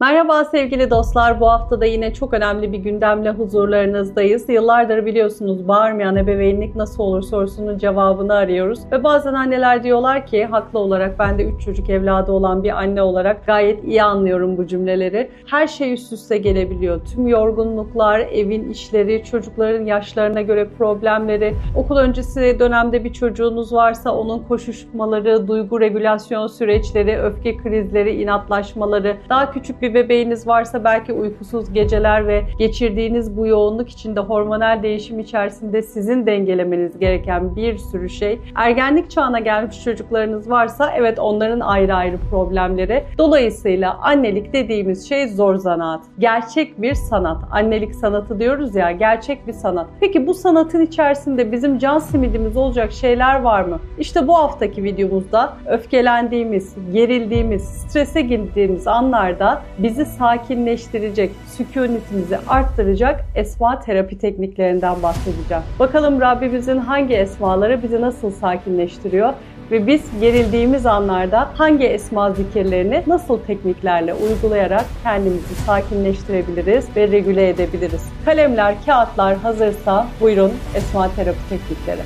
Merhaba sevgili dostlar. Bu hafta da yine çok önemli bir gündemle huzurlarınızdayız. Yıllardır biliyorsunuz bağırmayan ebeveynlik nasıl olur sorusunun cevabını arıyoruz. Ve bazen anneler diyorlar ki haklı olarak ben de 3 çocuk evladı olan bir anne olarak gayet iyi anlıyorum bu cümleleri. Her şey üst üste gelebiliyor. Tüm yorgunluklar, evin işleri, çocukların yaşlarına göre problemleri, okul öncesi dönemde bir çocuğunuz varsa onun koşuşmaları, duygu regülasyon süreçleri, öfke krizleri, inatlaşmaları, daha küçük bir bir bebeğiniz varsa belki uykusuz geceler ve geçirdiğiniz bu yoğunluk içinde hormonal değişim içerisinde sizin dengelemeniz gereken bir sürü şey. Ergenlik çağına gelmiş çocuklarınız varsa evet onların ayrı ayrı problemleri. Dolayısıyla annelik dediğimiz şey zor zanaat. Gerçek bir sanat. Annelik sanatı diyoruz ya gerçek bir sanat. Peki bu sanatın içerisinde bizim can simidimiz olacak şeyler var mı? İşte bu haftaki videomuzda öfkelendiğimiz, gerildiğimiz, strese girdiğimiz anlarda bizi sakinleştirecek, sükunetimizi arttıracak esma terapi tekniklerinden bahsedeceğim. Bakalım Rabbimizin hangi esmaları bizi nasıl sakinleştiriyor ve biz gerildiğimiz anlarda hangi esma zikirlerini nasıl tekniklerle uygulayarak kendimizi sakinleştirebiliriz ve regüle edebiliriz. Kalemler, kağıtlar hazırsa buyurun esma terapi teknikleri.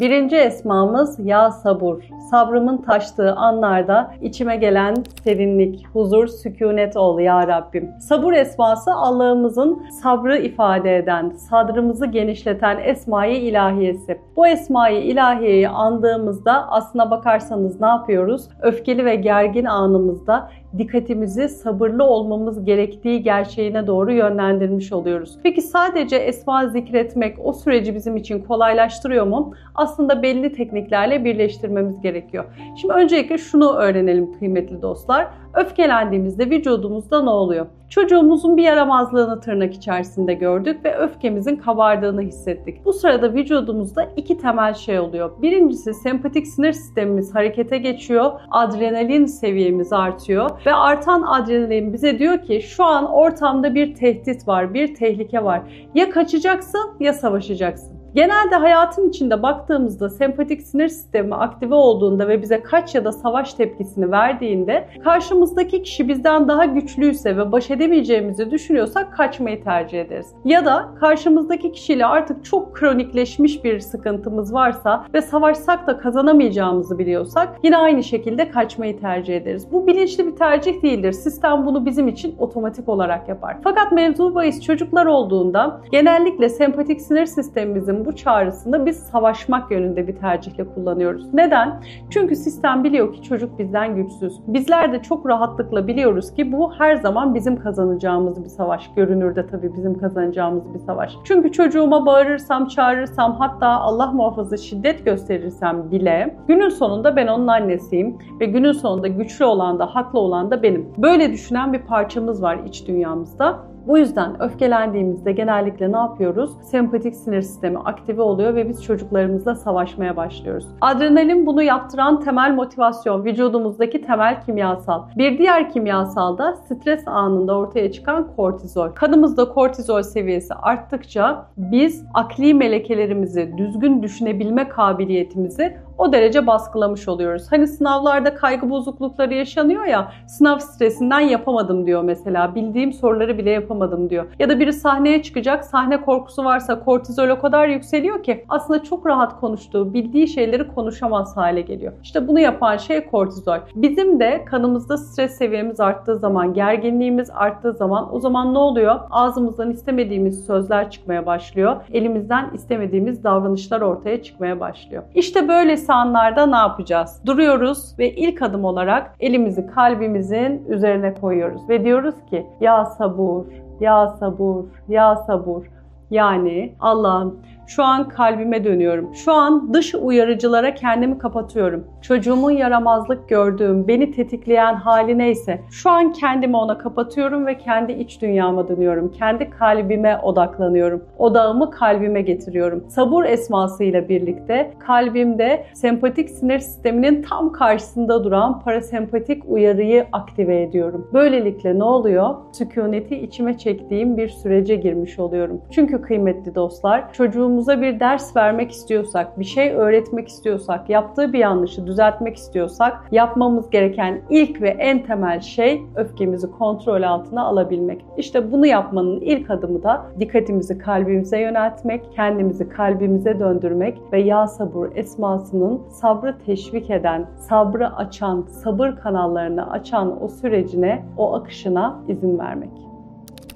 Birinci esmamız ya sabur. Sabrımın taştığı anlarda içime gelen serinlik, huzur, sükunet ol ya Rabbim. Sabur esması Allah'ımızın sabrı ifade eden, sadrımızı genişleten esmayı ilahiyesi. Bu esmayı ilahiyeyi andığımızda aslına bakarsanız ne yapıyoruz? Öfkeli ve gergin anımızda dikkatimizi sabırlı olmamız gerektiği gerçeğine doğru yönlendirmiş oluyoruz. Peki sadece esma zikretmek o süreci bizim için kolaylaştırıyor mu? Aslında belli tekniklerle birleştirmemiz gerekiyor. Şimdi öncelikle şunu öğrenelim kıymetli dostlar. Öfkelendiğimizde vücudumuzda ne oluyor? Çocuğumuzun bir yaramazlığını tırnak içerisinde gördük ve öfkemizin kabardığını hissettik. Bu sırada vücudumuzda iki temel şey oluyor. Birincisi sempatik sinir sistemimiz harekete geçiyor, adrenalin seviyemiz artıyor ve artan adrenalin bize diyor ki şu an ortamda bir tehdit var, bir tehlike var. Ya kaçacaksın ya savaşacaksın. Genelde hayatın içinde baktığımızda sempatik sinir sistemi aktive olduğunda ve bize kaç ya da savaş tepkisini verdiğinde karşımızdaki kişi bizden daha güçlüyse ve baş edemeyeceğimizi düşünüyorsak kaçmayı tercih ederiz. Ya da karşımızdaki kişiyle artık çok kronikleşmiş bir sıkıntımız varsa ve savaşsak da kazanamayacağımızı biliyorsak yine aynı şekilde kaçmayı tercih ederiz. Bu bilinçli bir tercih değildir. Sistem bunu bizim için otomatik olarak yapar. Fakat mevzu bahis çocuklar olduğunda genellikle sempatik sinir sistemimizin bu çağrısını biz savaşmak yönünde bir tercihle kullanıyoruz. Neden? Çünkü sistem biliyor ki çocuk bizden güçsüz. Bizler de çok rahatlıkla biliyoruz ki bu her zaman bizim kazanacağımız bir savaş. Görünürde tabii bizim kazanacağımız bir savaş. Çünkü çocuğuma bağırırsam, çağırırsam hatta Allah muhafaza şiddet gösterirsem bile günün sonunda ben onun annesiyim ve günün sonunda güçlü olan da haklı olan da benim. Böyle düşünen bir parçamız var iç dünyamızda bu yüzden öfkelendiğimizde genellikle ne yapıyoruz? Sempatik sinir sistemi aktive oluyor ve biz çocuklarımızla savaşmaya başlıyoruz. Adrenalin bunu yaptıran temel motivasyon, vücudumuzdaki temel kimyasal. Bir diğer kimyasal da stres anında ortaya çıkan kortizol. Kanımızda kortizol seviyesi arttıkça biz akli melekelerimizi, düzgün düşünebilme kabiliyetimizi o derece baskılamış oluyoruz. Hani sınavlarda kaygı bozuklukları yaşanıyor ya, sınav stresinden yapamadım diyor mesela. Bildiğim soruları bile yapamadım diyor. Ya da biri sahneye çıkacak, sahne korkusu varsa kortizol o kadar yükseliyor ki aslında çok rahat konuştuğu, bildiği şeyleri konuşamaz hale geliyor. İşte bunu yapan şey kortizol. Bizim de kanımızda stres seviyemiz arttığı zaman, gerginliğimiz arttığı zaman o zaman ne oluyor? Ağzımızdan istemediğimiz sözler çıkmaya başlıyor. Elimizden istemediğimiz davranışlar ortaya çıkmaya başlıyor. İşte böylesi anlarda ne yapacağız? Duruyoruz ve ilk adım olarak elimizi kalbimizin üzerine koyuyoruz ve diyoruz ki ya sabur, ya sabur, ya sabur. Yani Allah'ım şu an kalbime dönüyorum. Şu an dış uyarıcılara kendimi kapatıyorum. Çocuğumun yaramazlık gördüğüm, beni tetikleyen hali neyse şu an kendimi ona kapatıyorum ve kendi iç dünyama dönüyorum. Kendi kalbime odaklanıyorum. Odağımı kalbime getiriyorum. Sabur esmasıyla birlikte kalbimde sempatik sinir sisteminin tam karşısında duran parasempatik uyarıyı aktive ediyorum. Böylelikle ne oluyor? Sükuneti içime çektiğim bir sürece girmiş oluyorum. Çünkü kıymetli dostlar çocuğumuz çocuğumuza bir ders vermek istiyorsak, bir şey öğretmek istiyorsak, yaptığı bir yanlışı düzeltmek istiyorsak yapmamız gereken ilk ve en temel şey öfkemizi kontrol altına alabilmek. İşte bunu yapmanın ilk adımı da dikkatimizi kalbimize yöneltmek, kendimizi kalbimize döndürmek ve ya sabır esmasının sabrı teşvik eden, sabrı açan, sabır kanallarını açan o sürecine, o akışına izin vermek.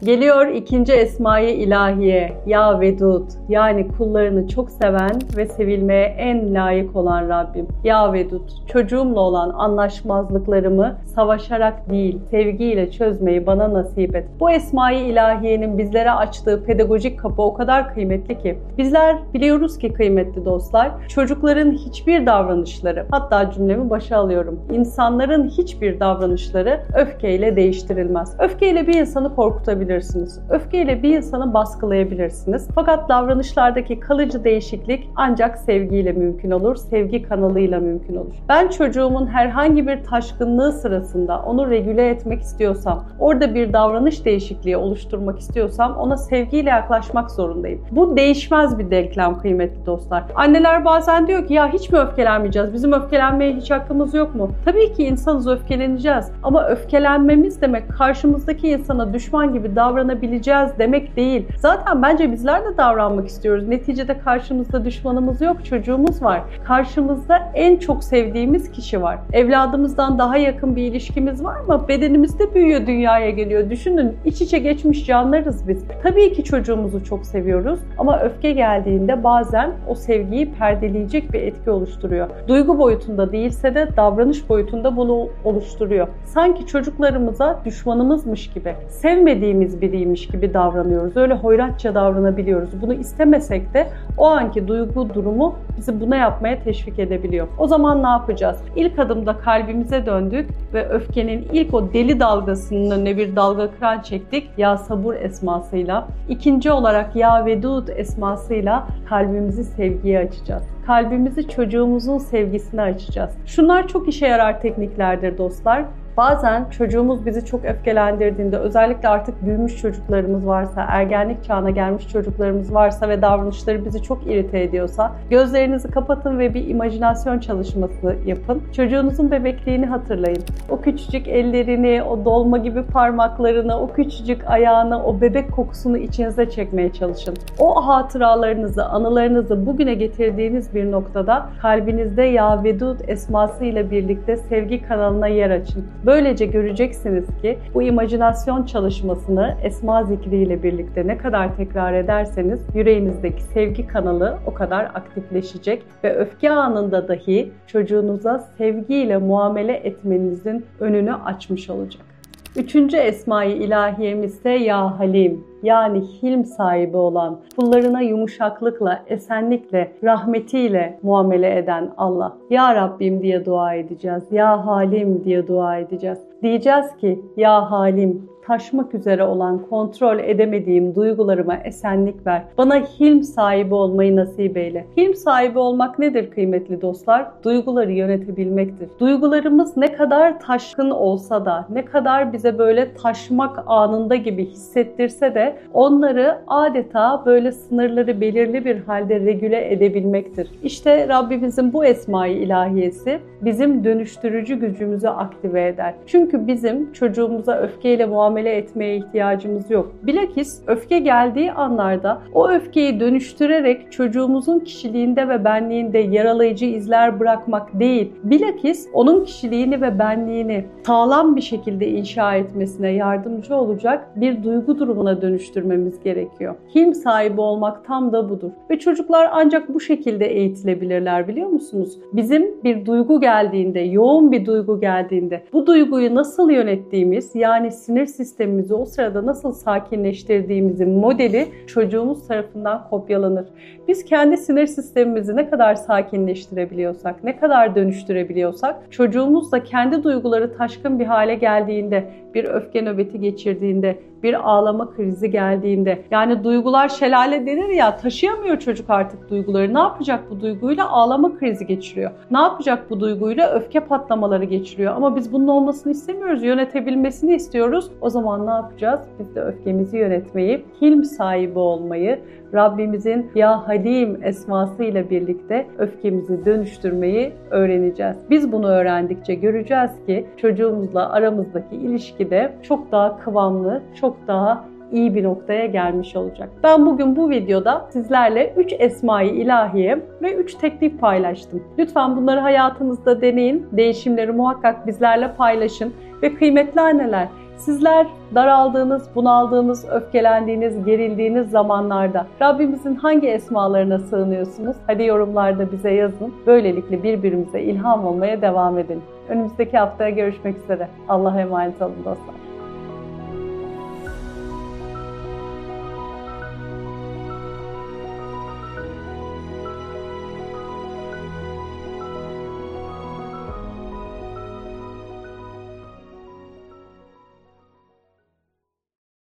Geliyor ikinci esmayı ilahiye, Ya Vedud, yani kullarını çok seven ve sevilmeye en layık olan Rabbim. Ya Vedud, çocuğumla olan anlaşmazlıklarımı savaşarak değil, sevgiyle çözmeyi bana nasip et. Bu esmayı ilahiyenin bizlere açtığı pedagojik kapı o kadar kıymetli ki. Bizler biliyoruz ki kıymetli dostlar, çocukların hiçbir davranışları, hatta cümlemi başa alıyorum, insanların hiçbir davranışları öfkeyle değiştirilmez. Öfkeyle bir insanı korkutabilir yapabilirsiniz. Öfkeyle bir insanı baskılayabilirsiniz. Fakat davranışlardaki kalıcı değişiklik ancak sevgiyle mümkün olur, sevgi kanalıyla mümkün olur. Ben çocuğumun herhangi bir taşkınlığı sırasında onu regüle etmek istiyorsam, orada bir davranış değişikliği oluşturmak istiyorsam ona sevgiyle yaklaşmak zorundayım. Bu değişmez bir denklem kıymetli dostlar. Anneler bazen diyor ki ya hiç mi öfkelenmeyeceğiz? Bizim öfkelenmeye hiç hakkımız yok mu? Tabii ki insanız öfkeleneceğiz ama öfkelenmemiz demek karşımızdaki insana düşman gibi davranabileceğiz demek değil. Zaten bence bizler de davranmak istiyoruz. Neticede karşımızda düşmanımız yok, çocuğumuz var. Karşımızda en çok sevdiğimiz kişi var. Evladımızdan daha yakın bir ilişkimiz var mı? Bedenimizde büyüyor, dünyaya geliyor. Düşünün iç içe geçmiş canlarız biz. Tabii ki çocuğumuzu çok seviyoruz ama öfke geldiğinde bazen o sevgiyi perdeleyecek bir etki oluşturuyor. Duygu boyutunda değilse de davranış boyutunda bunu oluşturuyor. Sanki çocuklarımıza düşmanımızmış gibi, sevmediğimiz sevmediğimiz biriymiş gibi davranıyoruz. Öyle hoyratça davranabiliyoruz. Bunu istemesek de o anki duygu durumu bizi buna yapmaya teşvik edebiliyor. O zaman ne yapacağız? İlk adımda kalbimize döndük ve öfkenin ilk o deli dalgasının önüne bir dalga kıran çektik. Ya sabur esmasıyla. İkinci olarak Ya Vedud esmasıyla kalbimizi sevgiye açacağız kalbimizi çocuğumuzun sevgisine açacağız. Şunlar çok işe yarar tekniklerdir dostlar. Bazen çocuğumuz bizi çok öfkelendirdiğinde özellikle artık büyümüş çocuklarımız varsa, ergenlik çağına gelmiş çocuklarımız varsa ve davranışları bizi çok irite ediyorsa gözlerinizi kapatın ve bir imajinasyon çalışması yapın. Çocuğunuzun bebekliğini hatırlayın. O küçücük ellerini, o dolma gibi parmaklarını, o küçücük ayağını, o bebek kokusunu içinize çekmeye çalışın. O hatıralarınızı, anılarınızı bugüne getirdiğiniz bir noktada kalbinizde Ya Vedud esması ile birlikte sevgi kanalına yer açın. Böylece göreceksiniz ki bu imajinasyon çalışmasını esma zikriyle birlikte ne kadar tekrar ederseniz yüreğinizdeki sevgi kanalı o kadar aktifleşecek ve öfke anında dahi çocuğunuza sevgiyle muamele etmenizin önünü açmış olacak. Üçüncü esmayı ilahiyemiz ise Ya Halim yani hilm sahibi olan, kullarına yumuşaklıkla, esenlikle, rahmetiyle muamele eden Allah. Ya Rabbim diye dua edeceğiz. Ya Halim diye dua edeceğiz. Diyeceğiz ki Ya Halim taşmak üzere olan kontrol edemediğim duygularıma esenlik ver. Bana hilm sahibi olmayı nasip eyle. Hilm sahibi olmak nedir kıymetli dostlar? Duyguları yönetebilmektir. Duygularımız ne kadar taşkın olsa da, ne kadar bize böyle taşmak anında gibi hissettirse de onları adeta böyle sınırları belirli bir halde regüle edebilmektir. İşte Rabbimizin bu esmayı ilahiyesi bizim dönüştürücü gücümüzü aktive eder. Çünkü bizim çocuğumuza öfkeyle muamele etmeye ihtiyacımız yok. Bilakis öfke geldiği anlarda o öfkeyi dönüştürerek çocuğumuzun kişiliğinde ve benliğinde yaralayıcı izler bırakmak değil, bilakis onun kişiliğini ve benliğini sağlam bir şekilde inşa etmesine yardımcı olacak bir duygu durumuna dönüştürmemiz gerekiyor. Hilm sahibi olmak tam da budur. Ve çocuklar ancak bu şekilde eğitilebilirler biliyor musunuz? Bizim bir duygu geldiğinde, yoğun bir duygu geldiğinde bu duyguyu nasıl yönettiğimiz yani sinir sistemimizi o sırada nasıl sakinleştirdiğimizin modeli çocuğumuz tarafından kopyalanır. Biz kendi sinir sistemimizi ne kadar sakinleştirebiliyorsak, ne kadar dönüştürebiliyorsak çocuğumuz da kendi duyguları taşkın bir hale geldiğinde, bir öfke nöbeti geçirdiğinde, bir ağlama krizi geldiğinde yani duygular şelale denir ya taşıyamıyor çocuk artık duyguları. Ne yapacak bu duyguyla? Ağlama krizi geçiriyor. Ne yapacak bu duyguyla? Öfke patlamaları geçiriyor. Ama biz bunun olmasını istemiyoruz. Yönetebilmesini istiyoruz. O zaman ne yapacağız? Biz de öfkemizi yönetmeyi, hilm sahibi olmayı, Rabbimizin Ya Halim esması ile birlikte öfkemizi dönüştürmeyi öğreneceğiz. Biz bunu öğrendikçe göreceğiz ki çocuğumuzla aramızdaki ilişkide çok daha kıvamlı, çok daha iyi bir noktaya gelmiş olacak. Ben bugün bu videoda sizlerle 3 esmayı ilahiye ve 3 teknik paylaştım. Lütfen bunları hayatınızda deneyin. Değişimleri muhakkak bizlerle paylaşın ve kıymetli anneler Sizler daraldığınız, bunaldığınız, öfkelendiğiniz, gerildiğiniz zamanlarda Rabbimizin hangi esmalarına sığınıyorsunuz? Hadi yorumlarda bize yazın. Böylelikle birbirimize ilham olmaya devam edin. Önümüzdeki haftaya görüşmek üzere. Allah'a emanet olun dostlar.